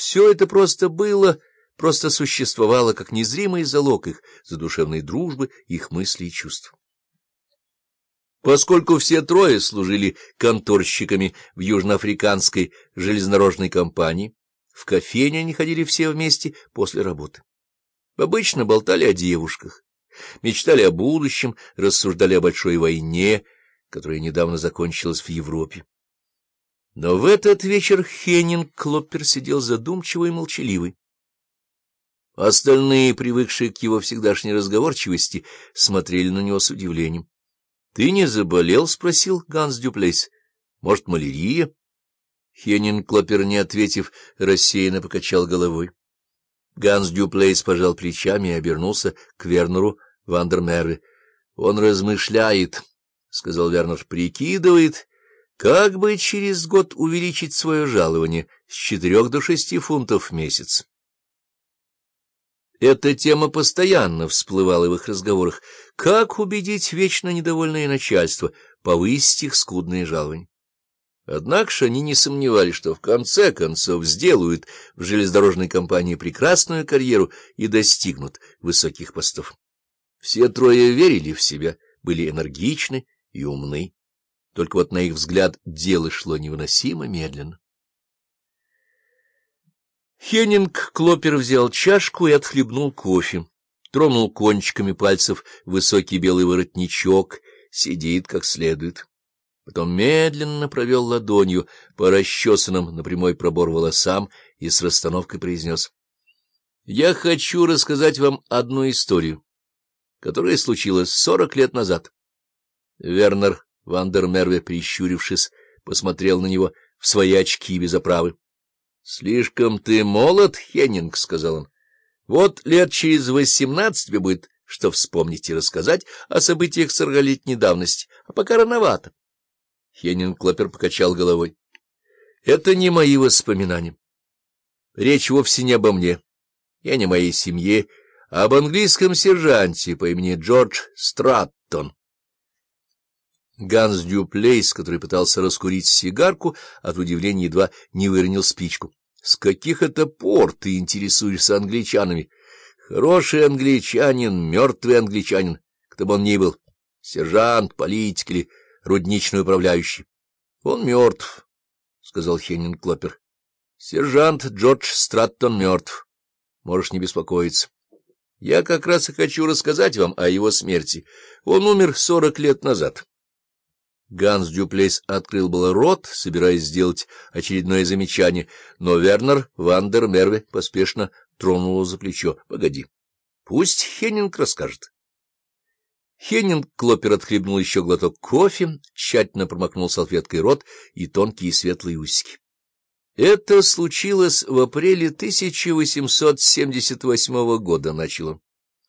Все это просто было, просто существовало, как незримый залог их задушевной дружбы, их мыслей и чувств. Поскольку все трое служили конторщиками в южноафриканской железнодорожной компании, в кофейне они ходили все вместе после работы. Обычно болтали о девушках, мечтали о будущем, рассуждали о большой войне, которая недавно закончилась в Европе. Но в этот вечер Хеннинг Клоппер сидел задумчивый и молчаливый. Остальные, привыкшие к его всегдашней разговорчивости, смотрели на него с удивлением. — Ты не заболел? — спросил Ганс Дюплейс. — Может, малярия? Хеннинг Клоппер, не ответив, рассеянно покачал головой. Ганс Дюплейс пожал плечами и обернулся к Вернеру Вандермерве. — Он размышляет, — сказал Вернер, — прикидывает, как бы через год увеличить свое жалование с четырех до шести фунтов в месяц. Эта тема постоянно всплывала в их разговорах. Как убедить вечно недовольное начальство повысить их скудные жалования? Однако же они не сомневались, что в конце концов сделают в железнодорожной компании прекрасную карьеру и достигнут высоких постов. Все трое верили в себя, были энергичны и умны. Только вот на их взгляд дело шло невыносимо медленно. Хеннинг Клопер взял чашку и отхлебнул кофе, тронул кончиками пальцев высокий белый воротничок, сидит как следует. Потом медленно провел ладонью по расчесанным на прямой пробор волосам и с расстановкой произнес. — Я хочу рассказать вам одну историю, которая случилась сорок лет назад. Вернер Вандермерве, прищурившись, посмотрел на него в свои очки без оправы. — Слишком ты молод, Хеннинг, — сказал он. — Вот лет через восемнадцать тебе будет что вспомнить и рассказать о событиях сорокалетней давности, а пока рановато. Хеннинг Клопер покачал головой. — Это не мои воспоминания. Речь вовсе не обо мне. Я не моей семье, а об английском сержанте по имени Джордж Страттон. Ганс Дюплейс, который пытался раскурить сигарку, от удивления едва не выронил спичку. — С каких это пор ты интересуешься англичанами? Хороший англичанин, мертвый англичанин, кто бы он ни был, сержант, политик или рудничный управляющий. — Он мертв, — сказал Хеннинг Клопер. — Сержант Джордж Страттон мертв. Можешь не беспокоиться. Я как раз и хочу рассказать вам о его смерти. Он умер сорок лет назад. Ганс Дюплейс открыл было рот, собираясь сделать очередное замечание, но Вернер Вандер Мерве поспешно тронул его за плечо. — Погоди, пусть Хеннинг расскажет. Хеннинг Клопер отхлебнул еще глоток кофе, тщательно промокнул салфеткой рот и тонкие светлые усики. Это случилось в апреле 1878 года, начал он,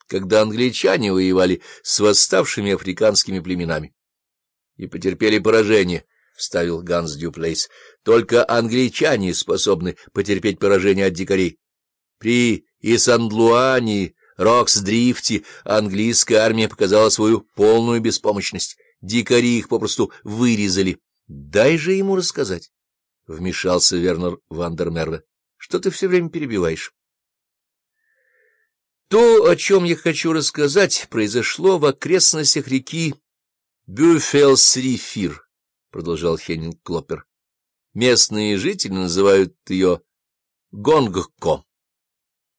когда англичане воевали с восставшими африканскими племенами и потерпели поражение, — вставил Ганс Дюплейс. — Только англичане способны потерпеть поражение от дикарей. При Исандлуане, Рокс-Дрифте английская армия показала свою полную беспомощность. Дикари их попросту вырезали. — Дай же ему рассказать, — вмешался Вернер Вандермерве. — Что ты все время перебиваешь? То, о чем я хочу рассказать, произошло в окрестностях реки Бюфелсрифир, — продолжал Хеннинг Клоппер. Местные жители называют ее Гонгко.